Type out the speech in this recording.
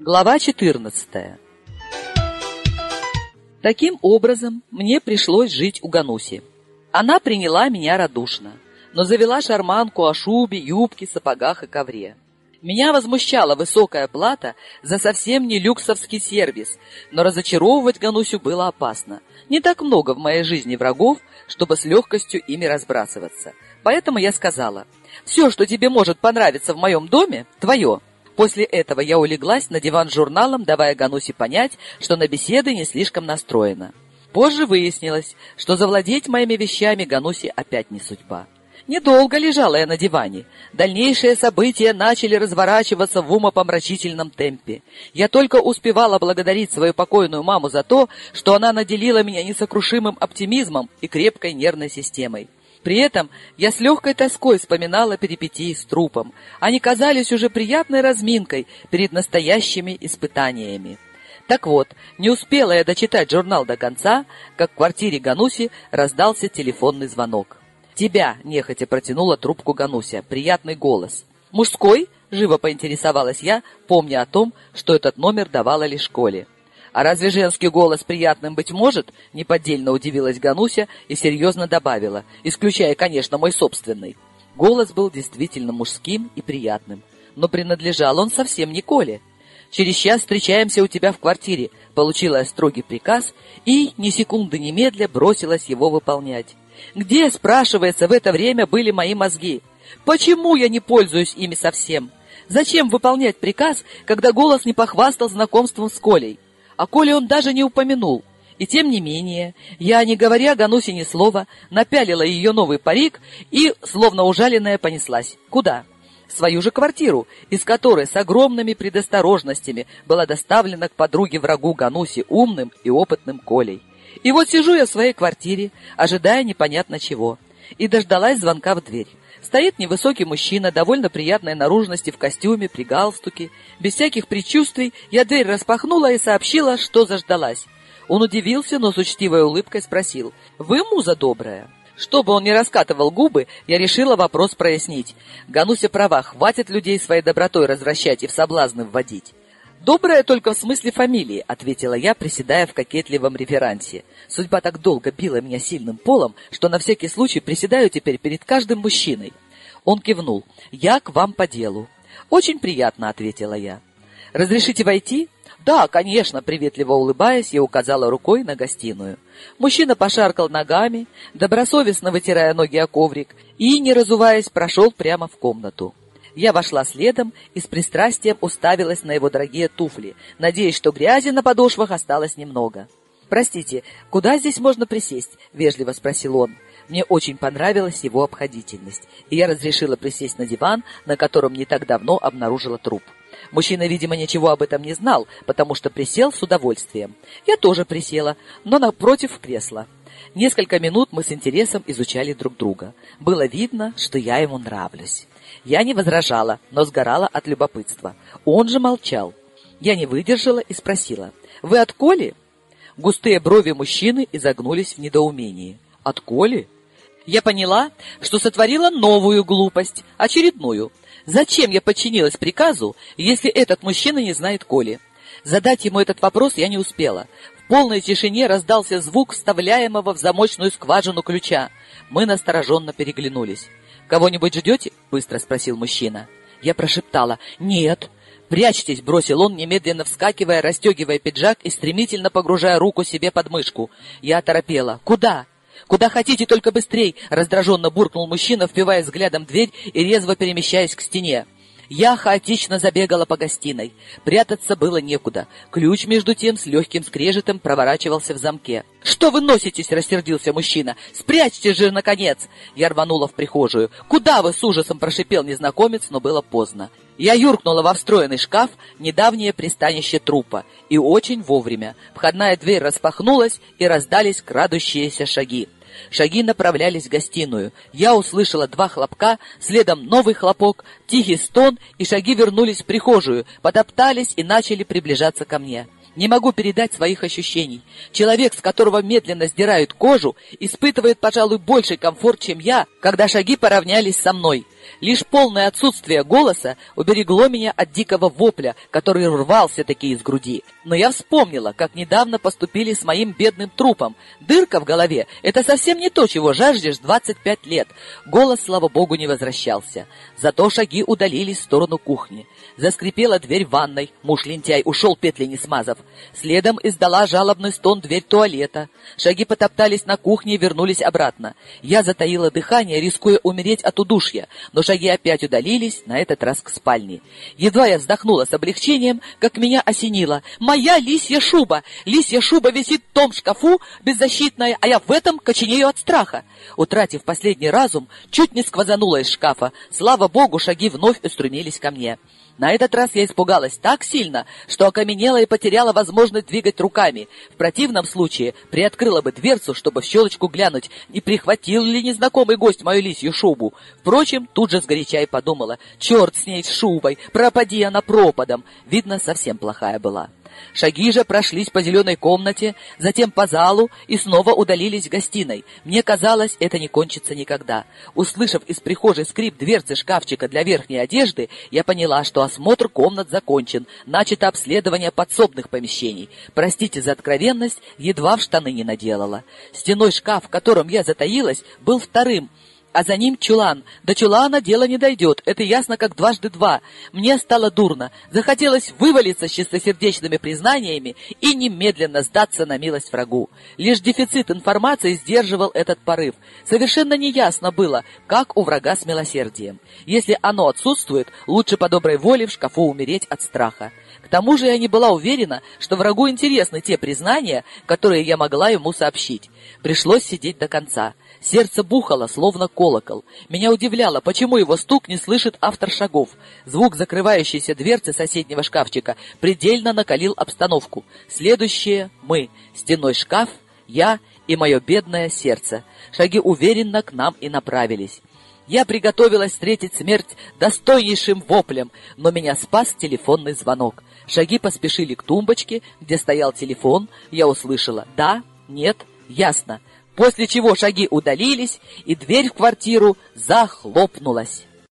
Глава 14 Таким образом, мне пришлось жить у Гануси. Она приняла меня радушно, но завела шарманку о шубе, юбке, сапогах и ковре. Меня возмущала высокая плата за совсем не люксовский сервис, но разочаровывать Ганусю было опасно. Не так много в моей жизни врагов, чтобы с легкостью ими разбрасываться. Поэтому я сказала, «Все, что тебе может понравиться в моем доме, твое». После этого я улеглась на диван с журналом, давая Ганусе понять, что на беседы не слишком настроена. Позже выяснилось, что завладеть моими вещами Ганусе опять не судьба. Недолго лежала я на диване. Дальнейшие события начали разворачиваться в умопомрачительном темпе. Я только успевала благодарить свою покойную маму за то, что она наделила меня несокрушимым оптимизмом и крепкой нервной системой. При этом я с легкой тоской вспоминала перипетии с трупом. Они казались уже приятной разминкой перед настоящими испытаниями. Так вот, не успела я дочитать журнал до конца, как в квартире Гануси раздался телефонный звонок. «Тебя!» — нехотя протянула трубку Гануся. Приятный голос. «Мужской?» — живо поинтересовалась я, помня о том, что этот номер давала лишь школе. «А разве женский голос приятным быть может?» — неподдельно удивилась Гануся и серьезно добавила, исключая, конечно, мой собственный. Голос был действительно мужским и приятным, но принадлежал он совсем не Коле. «Через час встречаемся у тебя в квартире», — получила строгий приказ и, ни секунды немедля, бросилась его выполнять. Где, спрашивается, в это время были мои мозги? Почему я не пользуюсь ими совсем? Зачем выполнять приказ, когда голос не похвастал знакомством с Колей? А Коле он даже не упомянул. И тем не менее, я, не говоря Ганусе ни слова, напялила ее новый парик и, словно ужаленная, понеслась. Куда? Свою же квартиру, из которой с огромными предосторожностями была доставлена к подруге врагу Ганусе умным и опытным Колей. И вот сижу я в своей квартире, ожидая непонятно чего, и дождалась звонка в дверь. Стоит невысокий мужчина, довольно приятной наружности, в костюме, при галстуке. Без всяких предчувствий я дверь распахнула и сообщила, что заждалась. Он удивился, но с учтивой улыбкой спросил, «Вы муза добрая?» Чтобы он не раскатывал губы, я решила вопрос прояснить. Гануся права, хватит людей своей добротой развращать и в соблазны вводить. «Добрая только в смысле фамилии», — ответила я, приседая в кокетливом реверансе. Судьба так долго била меня сильным полом, что на всякий случай приседаю теперь перед каждым мужчиной. Он кивнул. «Я к вам по делу». «Очень приятно», — ответила я. «Разрешите войти?» «Да, конечно», — приветливо улыбаясь, я указала рукой на гостиную. Мужчина пошаркал ногами, добросовестно вытирая ноги о коврик, и, не разуваясь, прошел прямо в комнату. Я вошла следом и с пристрастием уставилась на его дорогие туфли, надеясь, что грязи на подошвах осталось немного. «Простите, куда здесь можно присесть?» — вежливо спросил он. Мне очень понравилась его обходительность, и я разрешила присесть на диван, на котором не так давно обнаружила труп. Мужчина, видимо, ничего об этом не знал, потому что присел с удовольствием. Я тоже присела, но напротив кресла. Несколько минут мы с интересом изучали друг друга. Было видно, что я ему нравлюсь. Я не возражала, но сгорала от любопытства. Он же молчал. Я не выдержала и спросила, «Вы от Коли?» Густые брови мужчины изогнулись в недоумении. «От Коли?» Я поняла, что сотворила новую глупость, очередную. Зачем я подчинилась приказу, если этот мужчина не знает Коли? Задать ему этот вопрос я не успела. Полной тишине раздался звук вставляемого в замочную скважину ключа. Мы настороженно переглянулись. «Кого-нибудь ждете?» — быстро спросил мужчина. Я прошептала «Нет». «Прячьтесь!» — бросил он, немедленно вскакивая, расстегивая пиджак и стремительно погружая руку себе под мышку. Я оторопела. «Куда?» «Куда хотите, только быстрей!» — раздраженно буркнул мужчина, впивая взглядом дверь и резво перемещаясь к стене. Я хаотично забегала по гостиной. Прятаться было некуда. Ключ, между тем, с легким скрежетом проворачивался в замке. «Что вы носитесь?» — рассердился мужчина. «Спрячьте же, наконец!» Я рванула в прихожую. «Куда вы?» — с ужасом прошипел незнакомец, но было поздно. Я юркнула во встроенный шкаф, недавнее пристанище трупа, и очень вовремя. Входная дверь распахнулась, и раздались крадущиеся шаги. Шаги направлялись в гостиную. Я услышала два хлопка, следом новый хлопок, тихий стон, и шаги вернулись в прихожую, потоптались и начали приближаться ко мне. Не могу передать своих ощущений. Человек, с которого медленно сдирают кожу, испытывает, пожалуй, больший комфорт, чем я, когда шаги поравнялись со мной. Лишь полное отсутствие голоса уберегло меня от дикого вопля, который рвался-таки из груди. Но я вспомнила, как недавно поступили с моим бедным трупом. Дырка в голове — это совсем не то, чего жаждешь 25 лет. Голос, слава богу, не возвращался. Зато шаги удалились в сторону кухни. Заскрипела дверь ванной, муж-лентяй ушел петли не смазав. Следом издала жалобный стон дверь туалета. Шаги потоптались на кухне и вернулись обратно. Я затаила дыхание, рискуя умереть от удушья, но шаги опять удалились, на этот раз к спальне. Едва я вздохнула с облегчением, как меня осенило. «Моя лисья шуба! Лисья шуба висит в том шкафу, беззащитная, а я в этом коченею от страха!» Утратив последний разум, чуть не сквозанула из шкафа. Слава богу, шаги вновь устремились ко мне. На этот раз я испугалась так сильно, что окаменела и потеряла возможность двигать руками. В противном случае приоткрыла бы дверцу, чтобы в щелочку глянуть, не прихватил ли незнакомый гость мою лисью шубу. Впрочем, тут же сгоряча и подумала, черт с ней с шубой, пропади она пропадом. Видно, совсем плохая была. Шаги же прошлись по зеленой комнате, затем по залу и снова удалились в гостиной. Мне казалось, это не кончится никогда. Услышав из прихожей скрип дверцы шкафчика для верхней одежды, я поняла, что осмотр комнат закончен, начато обследование подсобных помещений. Простите за откровенность, едва в штаны не наделала. Стеной шкаф, в котором я затаилась, был вторым — а за ним чулан. До чулана дело не дойдет, это ясно как дважды два. Мне стало дурно, захотелось вывалиться с чистосердечными признаниями и немедленно сдаться на милость врагу. Лишь дефицит информации сдерживал этот порыв. Совершенно неясно было, как у врага с милосердием. Если оно отсутствует, лучше по доброй воле в шкафу умереть от страха. К тому же я не была уверена, что врагу интересны те признания, которые я могла ему сообщить. Пришлось сидеть до конца. Сердце бухало, словно колокол. Меня удивляло, почему его стук не слышит автор шагов. Звук закрывающейся дверцы соседнего шкафчика предельно накалил обстановку. Следующее — мы. Стеной шкаф, я и мое бедное сердце. Шаги уверенно к нам и направились. Я приготовилась встретить смерть достойнейшим воплем, но меня спас телефонный звонок. Шаги поспешили к тумбочке, где стоял телефон. Я услышала «да», «нет», «ясно», после чего шаги удалились, и дверь в квартиру захлопнулась.